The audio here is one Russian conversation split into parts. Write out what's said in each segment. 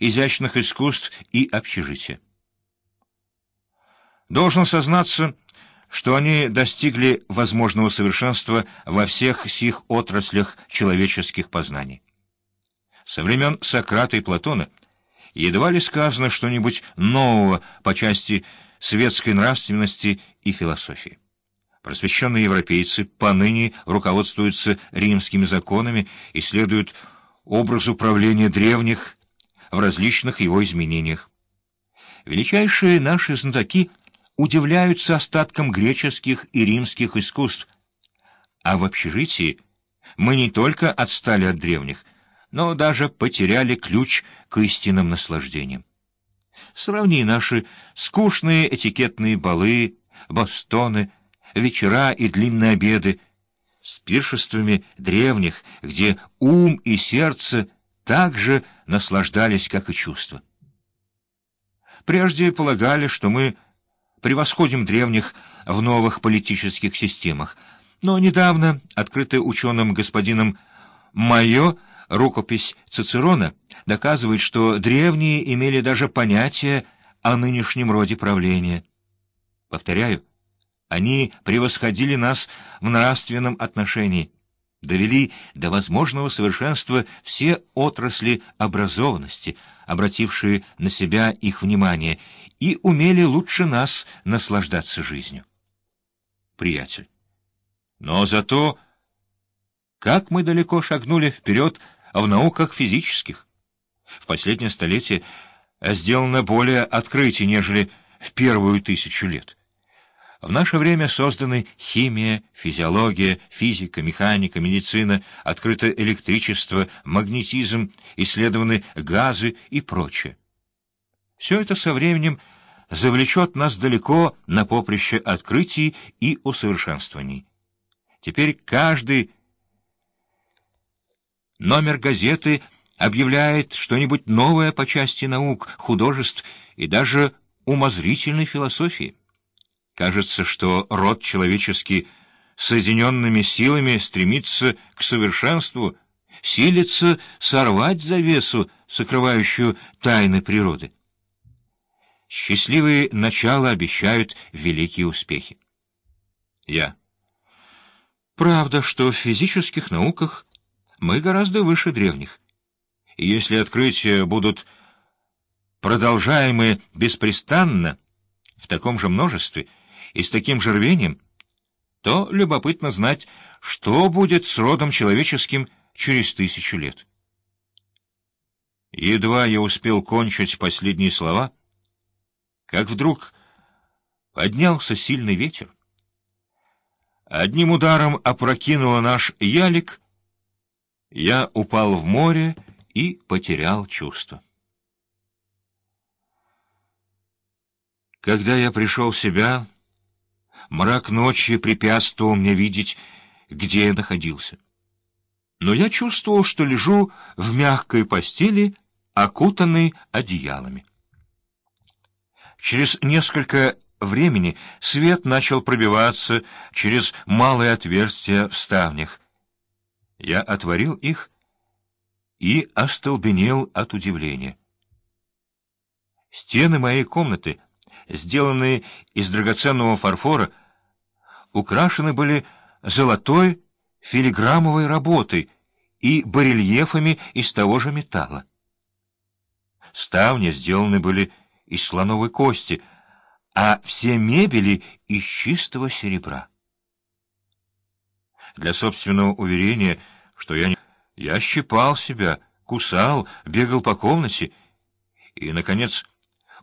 изящных искусств и общежития. Должен сознаться, что они достигли возможного совершенства во всех сих отраслях человеческих познаний. Со времен Сократа и Платона едва ли сказано что-нибудь нового по части светской нравственности и философии. Просвещенные европейцы поныне руководствуются римскими законами и следуют образу правления древних в различных его изменениях. Величайшие наши знатоки удивляются остаткам греческих и римских искусств, а в общежитии мы не только отстали от древних, но даже потеряли ключ к истинным наслаждениям. Сравни наши скучные этикетные балы, бастоны, вечера и длинные обеды с пиршествами древних, где ум и сердце так же наслаждались, как и чувства. Прежде полагали, что мы превосходим древних в новых политических системах, но недавно открытая ученым господином Майо рукопись Цицерона доказывает, что древние имели даже понятие о нынешнем роде правления. Повторяю, они превосходили нас в нравственном отношении, довели до возможного совершенства все отрасли образованности, обратившие на себя их внимание, и умели лучше нас наслаждаться жизнью. Приятель. Но зато как мы далеко шагнули вперед в науках физических. В последнее столетие сделано более открытий, нежели в первую тысячу лет. В наше время созданы химия, физиология, физика, механика, медицина, открыто электричество, магнетизм, исследованы газы и прочее. Все это со временем завлечет нас далеко на поприще открытий и усовершенствований. Теперь каждый номер газеты объявляет что-нибудь новое по части наук, художеств и даже умозрительной философии. Кажется, что род человеческий соединенными силами стремится к совершенству, силится сорвать завесу, сокрывающую тайны природы. Счастливые начала обещают великие успехи. Я. Правда, что в физических науках мы гораздо выше древних. И если открытия будут продолжаемы беспрестанно, в таком же множестве и с таким же рвением, то любопытно знать, что будет с родом человеческим через тысячу лет. Едва я успел кончить последние слова, как вдруг поднялся сильный ветер. Одним ударом опрокинуло наш ялик, я упал в море и потерял чувство. Когда я пришел в себя, мрак ночи препятствовал мне видеть, где я находился. Но я чувствовал, что лежу в мягкой постели, окутанной одеялами. Через несколько времени свет начал пробиваться через малые отверстия в ставнях, я отворил их и остолбенел от удивления. Стены моей комнаты, сделанные из драгоценного фарфора, украшены были золотой филиграммовой работой и барельефами из того же металла. Ставни сделаны были из слоновой кости, а все мебели — из чистого серебра. Для собственного уверения, что я не... Я щипал себя, кусал, бегал по комнате и, наконец,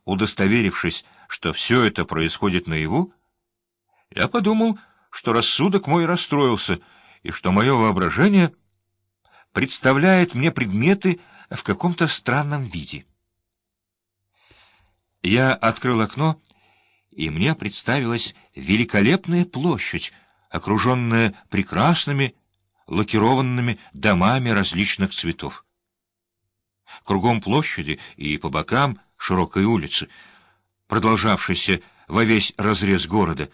удостоверившись, что все это происходит наяву, я подумал, что рассудок мой расстроился и что мое воображение представляет мне предметы в каком-то странном виде. Я открыл окно, и мне представилась великолепная площадь, окруженная прекрасными лакированными домами различных цветов. Кругом площади и по бокам широкой улицы, продолжавшейся во весь разрез города,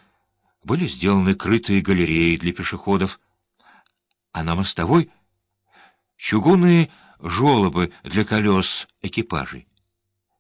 были сделаны крытые галереи для пешеходов, а на мостовой — чугунные жолобы для колес экипажей.